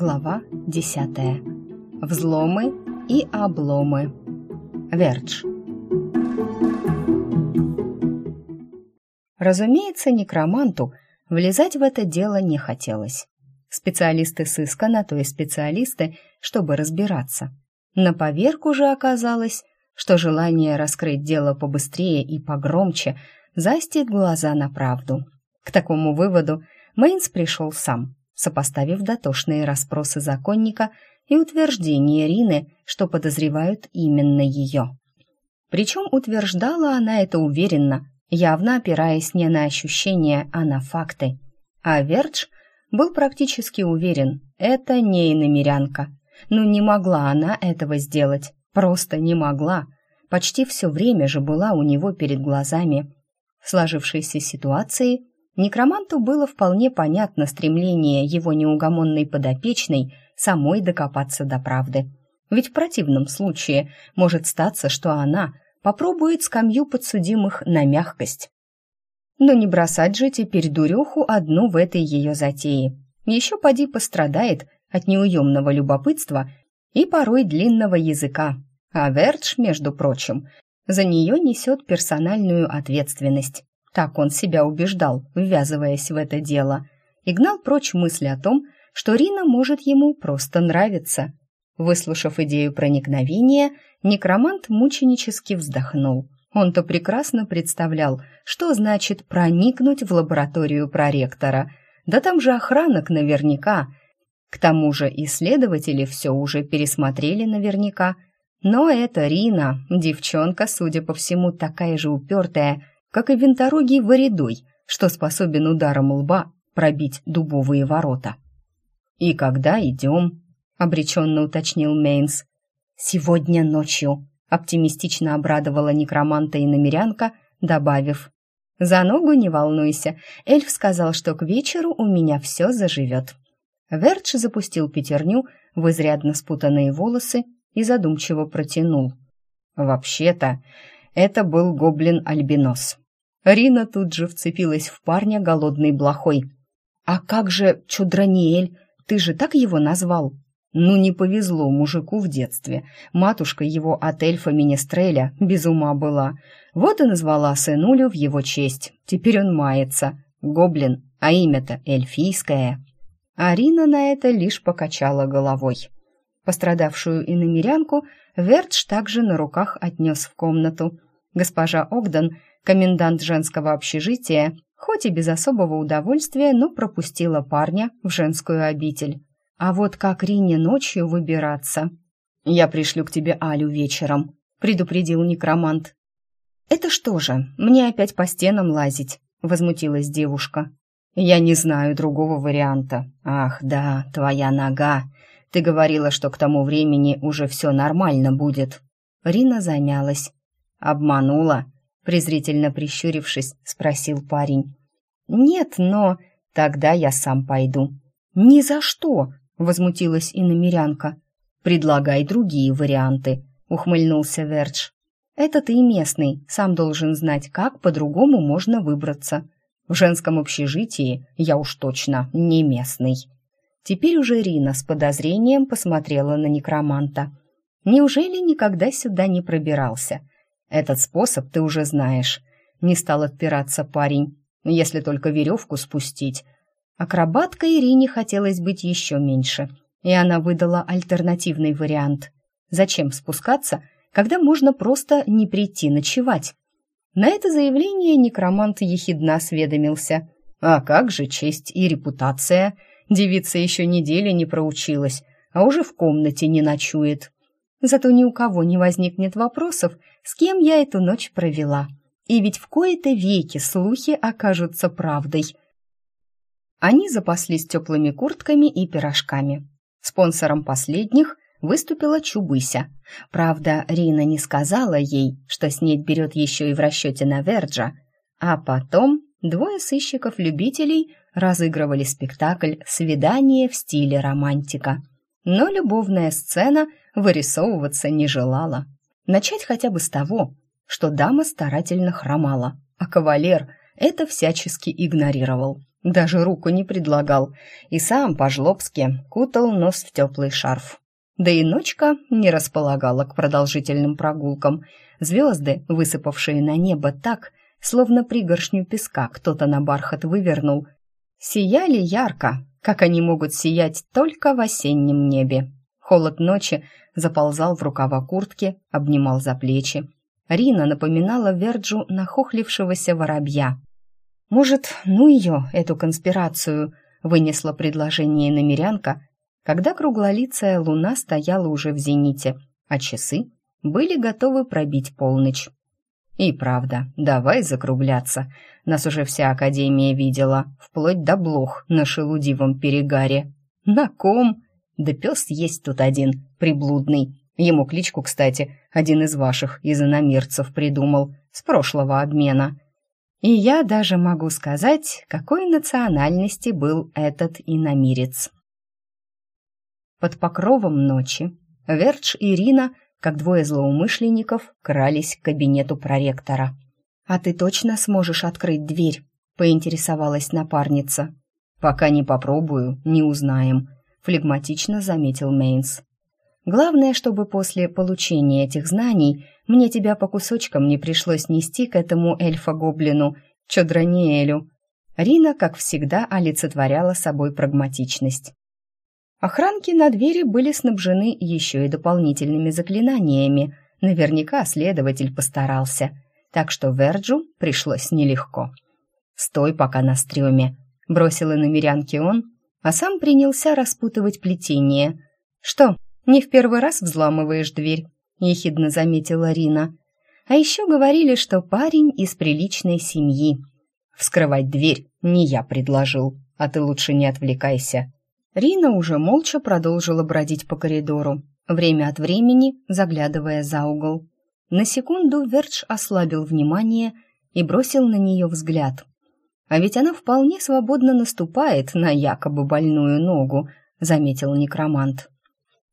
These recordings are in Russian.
Глава 10. Взломы и обломы. Вердж. Разумеется, некроманту влезать в это дело не хотелось. Специалисты сыска на то и специалисты, чтобы разбираться. На поверку же оказалось, что желание раскрыть дело побыстрее и погромче застит глаза на правду. К такому выводу Мейнс пришел сам, сопоставив дотошные расспросы законника и утверждение Рины, что подозревают именно ее. Причем утверждала она это уверенно, явно опираясь не на ощущения, а на факты. А Вердж был практически уверен, это не иномерянка. Ну не могла она этого сделать, просто не могла. Почти все время же была у него перед глазами. В сложившейся ситуации Некроманту было вполне понятно стремление его неугомонной подопечной самой докопаться до правды. Ведь в противном случае может статься, что она попробует скамью подсудимых на мягкость. Но не бросать же теперь дуреху одну в этой ее затее. Еще поди пострадает от неуемного любопытства и порой длинного языка. А Вердж, между прочим, за нее несет персональную ответственность. Так он себя убеждал, ввязываясь в это дело, и гнал прочь мысли о том, что Рина может ему просто нравиться. Выслушав идею проникновения, некромант мученически вздохнул. Он-то прекрасно представлял, что значит проникнуть в лабораторию проректора. Да там же охранок наверняка. К тому же исследователи все уже пересмотрели наверняка. Но это Рина, девчонка, судя по всему, такая же упертая, как и винторогий варидой, что способен ударом лба пробить дубовые ворота. «И когда идем?» — обреченно уточнил Мейнс. «Сегодня ночью», — оптимистично обрадовала некроманта и намерянка, добавив. «За ногу не волнуйся, эльф сказал, что к вечеру у меня все заживет». Вердж запустил пятерню в изрядно спутанные волосы и задумчиво протянул. «Вообще-то, это был гоблин-альбинос. Рина тут же вцепилась в парня голодной блохой. «А как же Чудраниэль? Ты же так его назвал?» Ну, не повезло мужику в детстве. Матушка его от эльфа Министреля без ума была. Вот и назвала сынулю в его честь. Теперь он мается. Гоблин, а имя-то эльфийское. Арина на это лишь покачала головой. Пострадавшую иномерянку Вертш также на руках отнес в комнату. Госпожа Огден, комендант женского общежития, хоть и без особого удовольствия, но пропустила парня в женскую обитель. А вот как Рине ночью выбираться? «Я пришлю к тебе Алю вечером», — предупредил некромант. «Это что же, мне опять по стенам лазить?» — возмутилась девушка. «Я не знаю другого варианта. Ах, да, твоя нога. Ты говорила, что к тому времени уже все нормально будет». Рина замялась. «Обманула?» — презрительно прищурившись, спросил парень. «Нет, но...» «Тогда я сам пойду». «Ни за что!» — возмутилась иномерянка. «Предлагай другие варианты», — ухмыльнулся Вердж. «Это ты местный, сам должен знать, как по-другому можно выбраться. В женском общежитии я уж точно не местный». Теперь уже Рина с подозрением посмотрела на некроманта. «Неужели никогда сюда не пробирался?» Этот способ ты уже знаешь. Не стал отпираться парень, если только веревку спустить. Акробаткой Ирине хотелось быть еще меньше, и она выдала альтернативный вариант. Зачем спускаться, когда можно просто не прийти ночевать? На это заявление некромант ехидно осведомился. «А как же честь и репутация? Девица еще недели не проучилась, а уже в комнате не ночует». Зато ни у кого не возникнет вопросов, с кем я эту ночь провела. И ведь в кои-то веки слухи окажутся правдой. Они запаслись теплыми куртками и пирожками. Спонсором последних выступила Чубыся. Правда, Рина не сказала ей, что снедь берет еще и в расчете на Верджа. А потом двое сыщиков-любителей разыгрывали спектакль «Свидание в стиле романтика». Но любовная сцена вырисовываться не желала. Начать хотя бы с того, что дама старательно хромала, а кавалер это всячески игнорировал. даже руку не предлагал, и сам по-жлобски кутал нос в теплый шарф. Да и ночка не располагала к продолжительным прогулкам. Звезды, высыпавшие на небо так, словно пригоршню песка кто-то на бархат вывернул, сияли ярко, как они могут сиять только в осеннем небе. Холод ночи заползал в рукава куртки, обнимал за плечи. Рина напоминала Верджу нахохлившегося воробья. «Может, ну ее, эту конспирацию?» — вынесла предложение намерянка, когда круглолицая луна стояла уже в зените, а часы были готовы пробить полночь. И правда, давай закругляться. Нас уже вся Академия видела, вплоть до блох на шелудивом перегаре. На ком? Да пес есть тут один, приблудный. Ему кличку, кстати, один из ваших, из иномирцев, придумал, с прошлого обмена. И я даже могу сказать, какой национальности был этот иномирец. Под покровом ночи Вердж и Рина как двое злоумышленников крались к кабинету проректора. «А ты точно сможешь открыть дверь?» — поинтересовалась напарница. «Пока не попробую, не узнаем», — флегматично заметил Мейнс. «Главное, чтобы после получения этих знаний мне тебя по кусочкам не пришлось нести к этому эльфа-гоблину, Чодраниэлю». Рина, как всегда, олицетворяла собой прагматичность. Охранки на двери были снабжены еще и дополнительными заклинаниями. Наверняка следователь постарался, так что Верджу пришлось нелегко. «Стой пока на стреме», — бросил на мирянке он, а сам принялся распутывать плетение. «Что, не в первый раз взламываешь дверь?» — ехидно заметила Рина. «А еще говорили, что парень из приличной семьи. Вскрывать дверь не я предложил, а ты лучше не отвлекайся». Рина уже молча продолжила бродить по коридору, время от времени заглядывая за угол. На секунду Вердж ослабил внимание и бросил на нее взгляд. «А ведь она вполне свободно наступает на якобы больную ногу», — заметил некромант.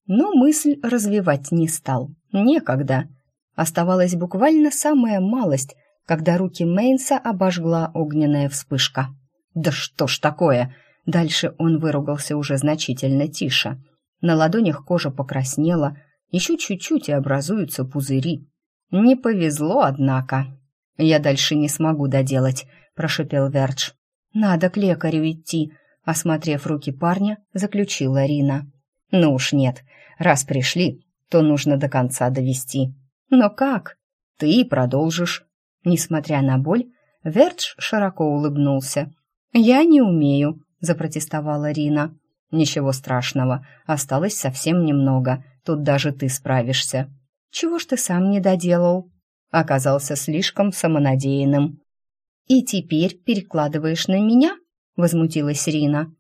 Но мысль развивать не стал. Некогда. Оставалась буквально самая малость, когда руки Мейнса обожгла огненная вспышка. «Да что ж такое!» Дальше он выругался уже значительно тише. На ладонях кожа покраснела, еще чуть-чуть и образуются пузыри. Не повезло, однако. «Я дальше не смогу доделать», — прошипел Вердж. «Надо к лекарю идти», — осмотрев руки парня, заключила Рина. «Ну уж нет, раз пришли, то нужно до конца довести». «Но как?» «Ты продолжишь». Несмотря на боль, Вердж широко улыбнулся. «Я не умею», запротестовала Рина. «Ничего страшного, осталось совсем немного, тут даже ты справишься». «Чего ж ты сам не доделал?» Оказался слишком самонадеянным. «И теперь перекладываешь на меня?» — возмутилась Рина.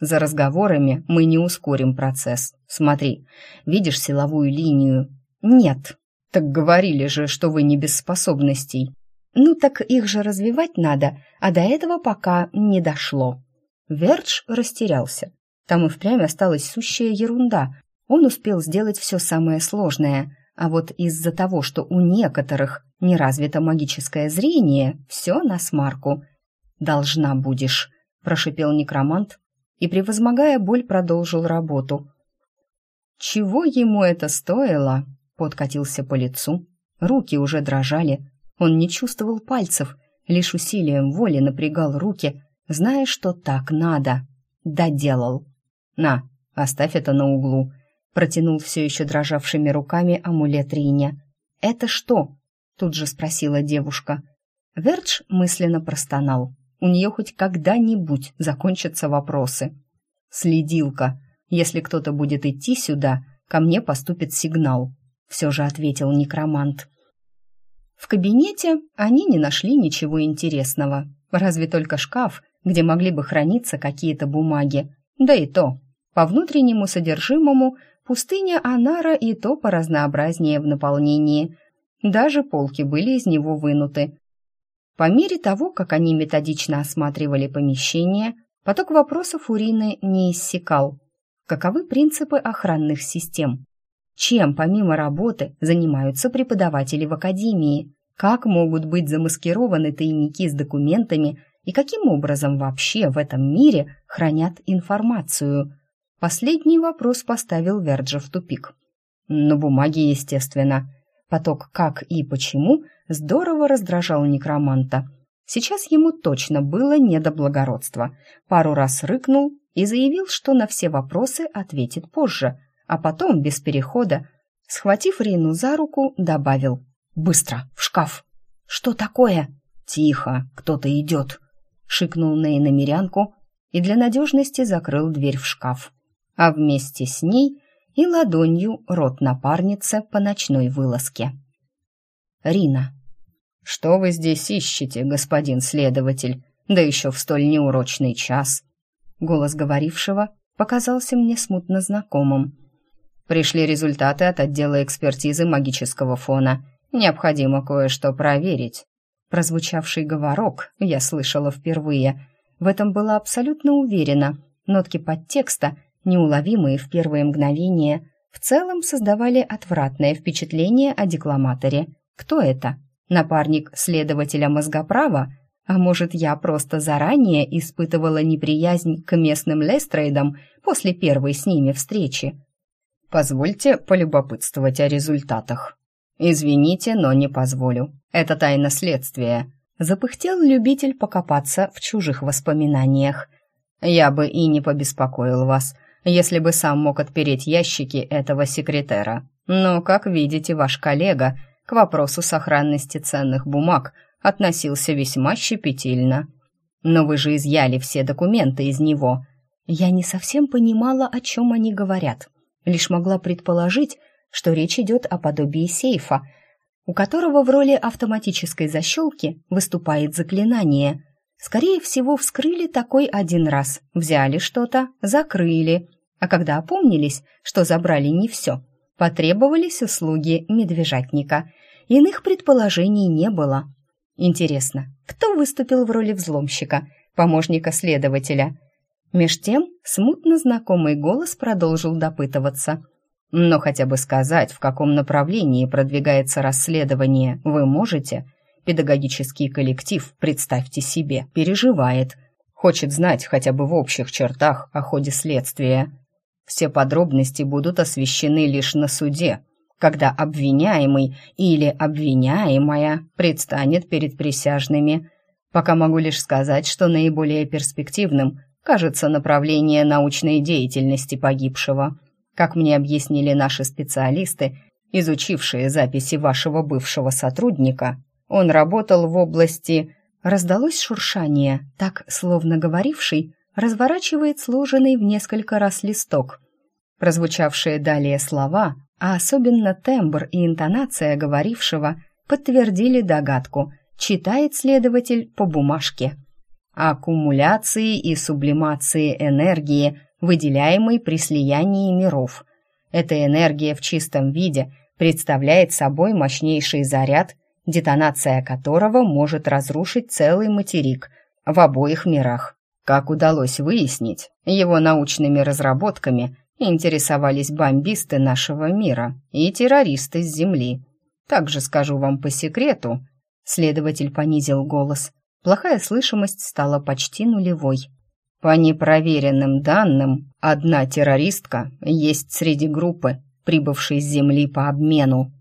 «За разговорами мы не ускорим процесс. Смотри, видишь силовую линию?» «Нет». «Так говорили же, что вы не без способностей». «Ну так их же развивать надо, а до этого пока не дошло». Вердж растерялся. Там и впрямь осталась сущая ерунда. Он успел сделать все самое сложное, а вот из-за того, что у некоторых не развито магическое зрение, все на смарку. «Должна будешь», — прошипел некромант и, превозмогая боль, продолжил работу. Чего ему это стоило? Подкатился по лицу. Руки уже дрожали. Он не чувствовал пальцев, лишь усилием воли напрягал руки, зная, что так надо. Доделал. «На, оставь это на углу», — протянул все еще дрожавшими руками амулет Риня. «Это что?» — тут же спросила девушка. Вердж мысленно простонал. У нее хоть когда-нибудь закончатся вопросы. «Следилка. Если кто-то будет идти сюда, ко мне поступит сигнал», — все же ответил некромант. В кабинете они не нашли ничего интересного, разве только шкаф, где могли бы храниться какие-то бумаги. Да и то, по внутреннему содержимому пустыня Анара и то по разнообразнее в наполнении. Даже полки были из него вынуты. По мере того, как они методично осматривали помещение, поток вопросов у Рины не иссякал. Каковы принципы охранных систем? Чем, помимо работы, занимаются преподаватели в академии? Как могут быть замаскированы тайники с документами И каким образом вообще в этом мире хранят информацию? Последний вопрос поставил Верджа в тупик. На бумаге, естественно. Поток «как» и «почему» здорово раздражал некроманта. Сейчас ему точно было не до благородства. Пару раз рыкнул и заявил, что на все вопросы ответит позже, а потом, без перехода, схватив Рину за руку, добавил «Быстро, в шкаф!» «Что такое?» «Тихо, кто-то идет!» шикнул на иномерянку и для надежности закрыл дверь в шкаф, а вместе с ней и ладонью рот напарницы по ночной вылазке. Рина. «Что вы здесь ищете, господин следователь? Да еще в столь неурочный час!» Голос говорившего показался мне смутно знакомым. «Пришли результаты от отдела экспертизы магического фона. Необходимо кое-что проверить». Прозвучавший говорок я слышала впервые. В этом была абсолютно уверена. Нотки подтекста, неуловимые в первые мгновения, в целом создавали отвратное впечатление о декламаторе. Кто это? Напарник следователя мозгоправа? А может, я просто заранее испытывала неприязнь к местным лестрейдам после первой с ними встречи? Позвольте полюбопытствовать о результатах. Извините, но не позволю. Это тайна следствия. Запыхтел любитель покопаться в чужих воспоминаниях. Я бы и не побеспокоил вас, если бы сам мог отпереть ящики этого секретера. Но, как видите, ваш коллега к вопросу сохранности ценных бумаг относился весьма щепетильно. Но вы же изъяли все документы из него. Я не совсем понимала, о чем они говорят. Лишь могла предположить, что речь идет о подобии сейфа — у которого в роли автоматической защелки выступает заклинание. Скорее всего, вскрыли такой один раз, взяли что-то, закрыли, а когда опомнились, что забрали не все, потребовались услуги медвежатника. Иных предположений не было. Интересно, кто выступил в роли взломщика, помощника следователя? Меж тем смутно знакомый голос продолжил допытываться – но хотя бы сказать, в каком направлении продвигается расследование, вы можете? Педагогический коллектив, представьте себе, переживает. Хочет знать хотя бы в общих чертах о ходе следствия. Все подробности будут освещены лишь на суде, когда обвиняемый или обвиняемая предстанет перед присяжными. Пока могу лишь сказать, что наиболее перспективным кажется направление научной деятельности погибшего – как мне объяснили наши специалисты, изучившие записи вашего бывшего сотрудника, он работал в области... Раздалось шуршание, так, словно говоривший, разворачивает сложенный в несколько раз листок. Прозвучавшие далее слова, а особенно тембр и интонация говорившего, подтвердили догадку, читает следователь по бумажке. Аккумуляции и сублимации энергии выделяемый при слиянии миров. Эта энергия в чистом виде представляет собой мощнейший заряд, детонация которого может разрушить целый материк в обоих мирах. Как удалось выяснить, его научными разработками интересовались бомбисты нашего мира и террористы с Земли. Также скажу вам по секрету, следователь понизил голос. Плохая слышимость стала почти нулевой. По непроверенным данным, одна террористка есть среди группы, прибывшей с Земли по обмену.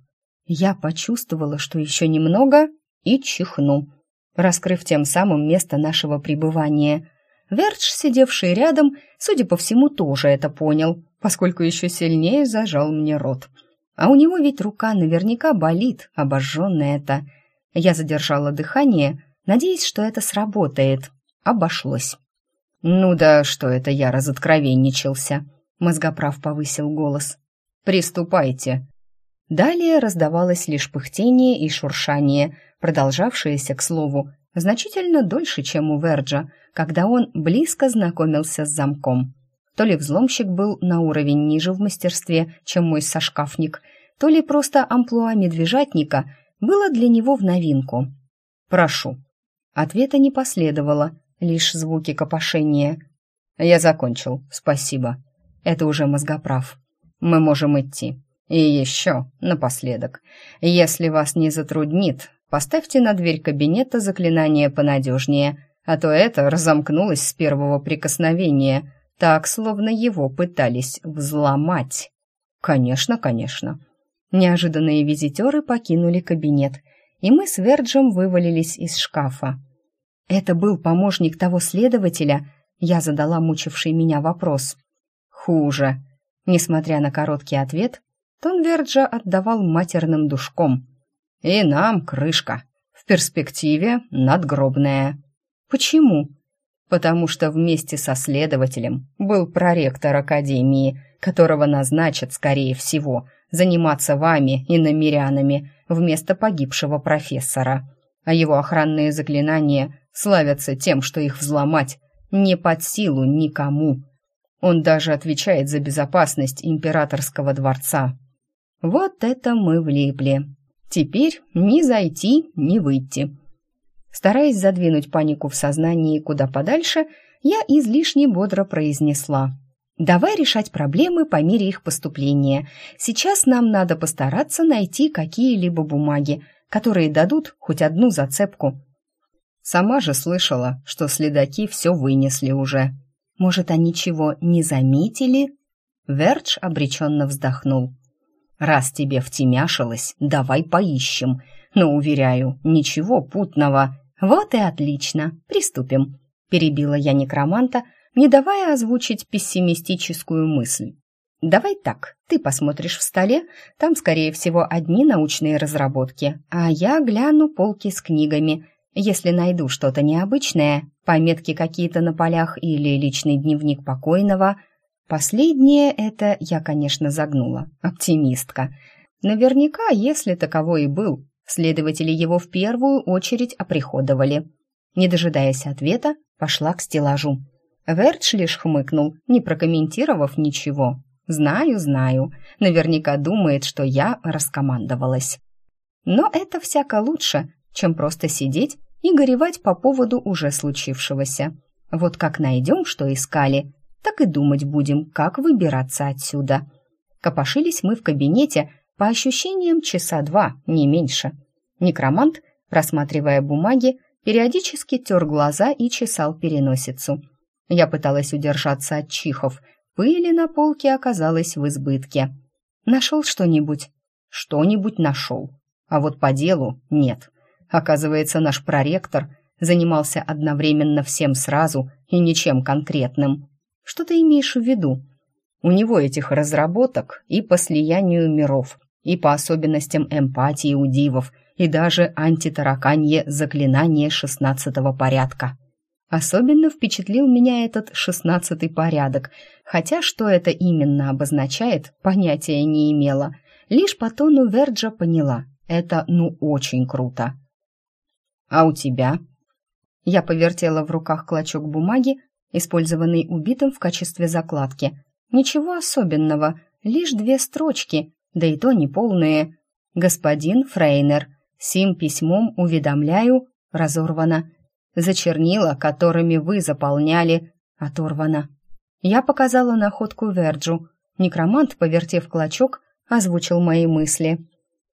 Я почувствовала, что еще немного, и чихну, раскрыв тем самым место нашего пребывания. Вердж, сидевший рядом, судя по всему, тоже это понял, поскольку еще сильнее зажал мне рот. А у него ведь рука наверняка болит, обожженная это. Я задержала дыхание, надеясь, что это сработает. Обошлось. «Ну да, что это я разоткровенничался?» Мозгоправ повысил голос. «Приступайте». Далее раздавалось лишь пыхтение и шуршание, продолжавшееся, к слову, значительно дольше, чем у Верджа, когда он близко знакомился с замком. То ли взломщик был на уровень ниже в мастерстве, чем мой сошкафник, то ли просто амплуа медвежатника было для него в новинку. «Прошу». Ответа не последовало, лишь звуки копошения. «Я закончил, спасибо. Это уже мозгоправ. Мы можем идти. И еще, напоследок, если вас не затруднит, поставьте на дверь кабинета заклинание понадежнее. а то это разомкнулось с первого прикосновения, так, словно его пытались взломать. Конечно, конечно. Неожиданные визитеры покинули кабинет, и мы с Верджем вывалились из шкафа. Это был помощник того следователя, я задала мучивший меня вопрос. Хуже. Несмотря на короткий ответ, тон Верджа отдавал матерным душком. И нам крышка. В перспективе надгробная. Почему? Потому что вместе со следователем был проректор академии, которого назначат, скорее всего, заниматься вами и намерянами вместо погибшего профессора. А его охранные заклинания славятся тем, что их взломать не под силу никому. Он даже отвечает за безопасность императорского дворца. Вот это мы влипли. Теперь ни зайти, ни выйти. Стараясь задвинуть панику в сознании куда подальше, я излишне бодро произнесла. «Давай решать проблемы по мере их поступления. Сейчас нам надо постараться найти какие-либо бумаги, которые дадут хоть одну зацепку». Сама же слышала, что следаки все вынесли уже. Может, они чего не заметили? Вердж обреченно вздохнул. «Раз тебе втемяшилось, давай поищем. Но, уверяю, ничего путного. Вот и отлично, приступим», — перебила я некроманта, не давая озвучить пессимистическую мысль. «Давай так, ты посмотришь в столе, там, скорее всего, одни научные разработки, а я гляну полки с книгами. Если найду что-то необычное, пометки какие-то на полях или личный дневник покойного, последнее это я, конечно, загнула, оптимистка. Наверняка, если таковой и был, Следователи его в первую очередь оприходовали. Не дожидаясь ответа, пошла к стеллажу. Вертш лишь хмыкнул, не прокомментировав ничего. «Знаю, знаю. Наверняка думает, что я раскомандовалась. Но это всяко лучше, чем просто сидеть и горевать по поводу уже случившегося. Вот как найдем, что искали, так и думать будем, как выбираться отсюда». Копошились мы в кабинете, по ощущениям, часа два, не меньше. Некромант, просматривая бумаги, периодически тер глаза и чесал переносицу. Я пыталась удержаться от чихов. Пыли на полке оказалось в избытке. «Нашел что-нибудь?» «Что-нибудь нашел. А вот по делу нет. Оказывается, наш проректор занимался одновременно всем сразу и ничем конкретным. Что ты имеешь в виду?» У него этих разработок и по слиянию миров и по особенностям эмпатии у дивов, и даже антитараканье заклинание шестнадцатого порядка. Особенно впечатлил меня этот шестнадцатый порядок, хотя что это именно обозначает, понятия не имела. Лишь по тону Верджа поняла, это ну очень круто. «А у тебя?» Я повертела в руках клочок бумаги, использованный убитым в качестве закладки. Ничего особенного, лишь две строчки, да и то неполные. «Господин Фрейнер, сим письмом уведомляю, разорвано. За чернила, которыми вы заполняли, оторвано». Я показала находку Верджу. Некромант, повертев клочок, озвучил мои мысли.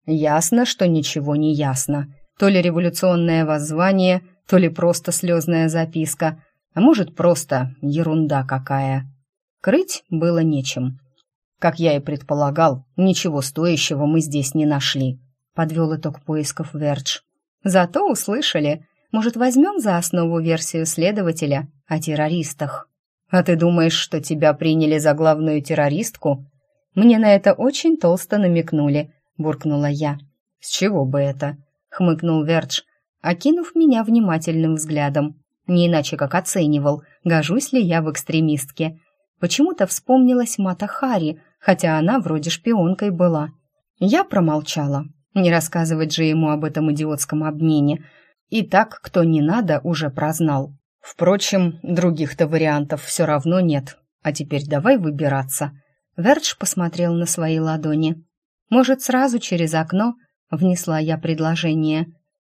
«Ясно, что ничего не ясно. То ли революционное воззвание, то ли просто слезная записка, а может, просто ерунда какая». Крыть было нечем. Как я и предполагал, ничего стоящего мы здесь не нашли, подвел итог поисков Вердж. Зато услышали. Может, возьмем за основу версию следователя о террористах? А ты думаешь, что тебя приняли за главную террористку? Мне на это очень толсто намекнули, буркнула я. С чего бы это? хмыкнул Вердж, окинув меня внимательным взглядом. Не иначе как оценивал, гожусь ли я в экстремистке. Почему-то вспомнилась Мата Хари, хотя она вроде шпионкой была. Я промолчала. Не рассказывать же ему об этом идиотском обмене. И так, кто не надо, уже прознал. Впрочем, других-то вариантов все равно нет. А теперь давай выбираться. Вердж посмотрел на свои ладони. Может, сразу через окно? Внесла я предложение.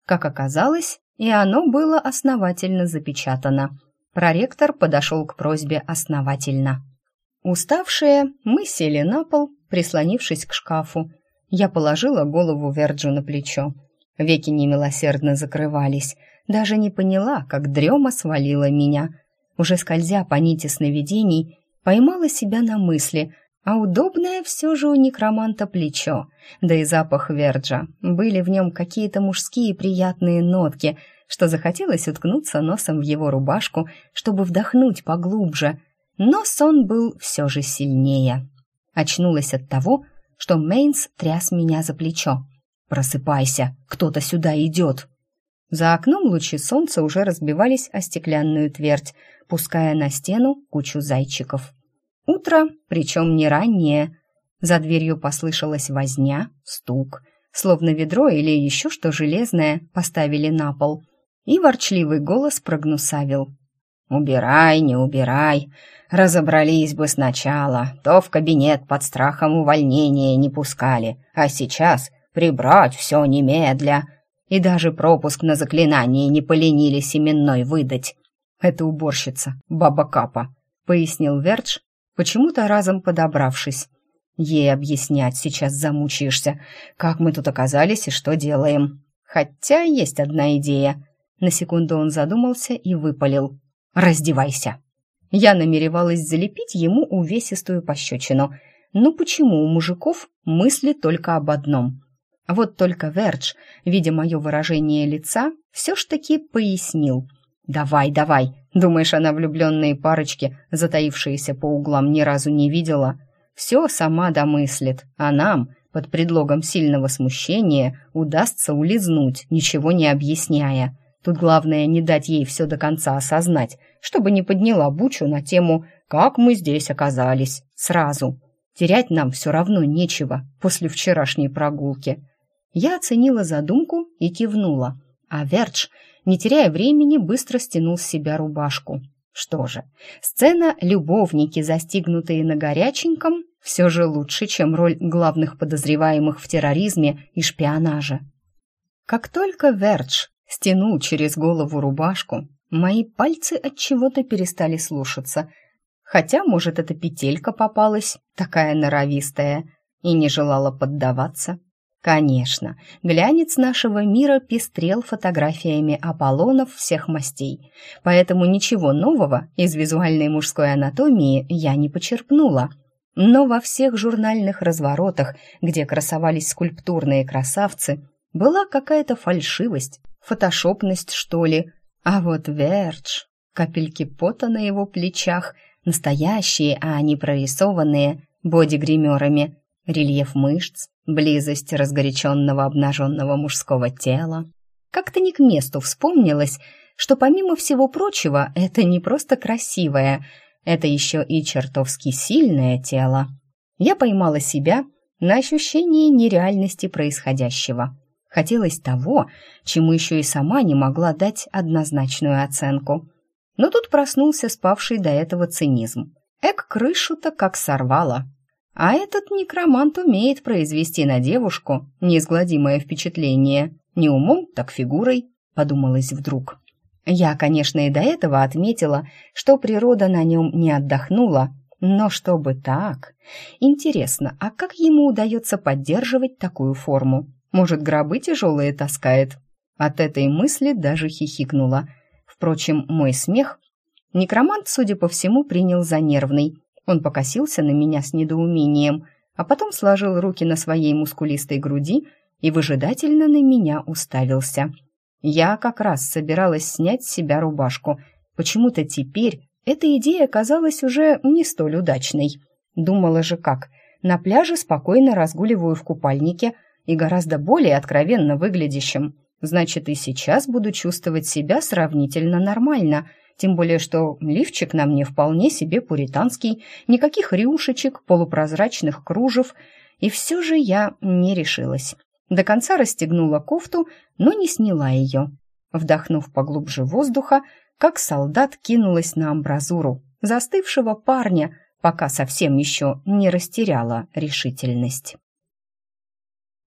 Как оказалось, и оно было основательно запечатано. Проректор подошел к просьбе основательно. Уставшие, мы сели на пол, прислонившись к шкафу. Я положила голову Верджу на плечо. Веки немилосердно закрывались. даже не поняла, как дрема свалила меня. Уже скользя по нити сновидений, поймала себя на мысли, а удобное все же у некроманта плечо, да и запах Верджа. Были в нем какие-то мужские приятные нотки, что захотелось уткнуться носом в его рубашку, чтобы вдохнуть поглубже. Но сон был все же сильнее. Очнулась от того, что Мейнс тряс меня за плечо. «Просыпайся, кто-то сюда идет!» За окном лучи солнца уже разбивались о стеклянную твердь, пуская на стену кучу зайчиков. Утро, причем не раннее. За дверью послышалась возня, стук, словно ведро или еще что железное поставили на пол. И ворчливый голос прогнусавил. «Убирай, не убирай. Разобрались бы сначала. То в кабинет под страхом увольнения не пускали. А сейчас прибрать все немедля и даже пропуск на заклинание не поленились именной выдать. «Это уборщица, баба Капа», — пояснил Вердж, почему-то разом подобравшись. «Ей объяснять сейчас замучаешься, как мы тут оказались и что делаем. Хотя есть одна идея». На секунду он задумался и выпалил. «Раздевайся». Я намеревалась залепить ему увесистую пощечину. Но почему у мужиков мысли только об одном — вот только Вердж, видя мое выражение лица, все ж таки пояснил. «Давай, давай, думаешь, она влюбленные парочки, затаившиеся по углам, ни разу не видела? Все сама домыслит, а нам, под предлогом сильного смущения, удастся улизнуть, ничего не объясняя. Тут главное не дать ей все до конца осознать, чтобы не подняла бучу на тему «как мы здесь оказались» сразу. Терять нам все равно нечего после вчерашней прогулки. Я оценила задумку и кивнула, а Вердж, не теряя времени, быстро стянул с себя рубашку. Что же, сцена «Любовники, застигнутые на горяченьком» все же лучше, чем роль главных подозреваемых в терроризме и шпионаже. Как только Вердж стянул через голову рубашку, мои пальцы от чего-то перестали слушаться, хотя, может, эта петелька попалась, такая норовистая, и не желала поддаваться. Конечно, глянец нашего мира пестрел фотографиями Аполлонов всех мастей, поэтому ничего нового из визуальной мужской анатомии я не почерпнула. Но во всех журнальных разворотах, где красовались скульптурные красавцы, была какая-то фальшивость, фотошопность, что ли. А вот Вердж, капельки пота на его плечах, настоящие, а не прорисованные, бодигримерами, рельеф мышц, близость разгоряченного обнаженного мужского тела. Как-то не к месту вспомнилось, что помимо всего прочего это не просто красивое, это еще и чертовски сильное тело. Я поймала себя на ощущении нереальности происходящего. Хотелось того, чему еще и сама не могла дать однозначную оценку. Но тут проснулся спавший до этого цинизм. Эк, крышу-то как сорвало. А этот некромант умеет произвести на девушку неизгладимое впечатление. Не умом, так фигурой, подумалось вдруг. Я, конечно, и до этого отметила, что природа на нем не отдохнула, но чтобы так... Интересно, а как ему удается поддерживать такую форму? Может, гробы тяжелые таскает? От этой мысли даже хихикнула. Впрочем, мой смех некромант, судя по всему, принял за нервный, он покосился на меня с недоумением, а потом сложил руки на своей мускулистой груди и выжидательно на меня уставился. Я как раз собиралась снять с себя рубашку. Почему-то теперь эта идея казалась уже не столь удачной. Думала же как, на пляже спокойно разгуливаю в купальнике и гораздо более откровенно выглядящим. Значит, и сейчас буду чувствовать себя сравнительно нормально – тем более, что лифчик на мне вполне себе пуританский, никаких рюшечек, полупрозрачных кружев, и все же я не решилась. До конца расстегнула кофту, но не сняла ее. Вдохнув поглубже воздуха, как солдат кинулась на амбразуру застывшего парня, пока совсем еще не растеряла решительность.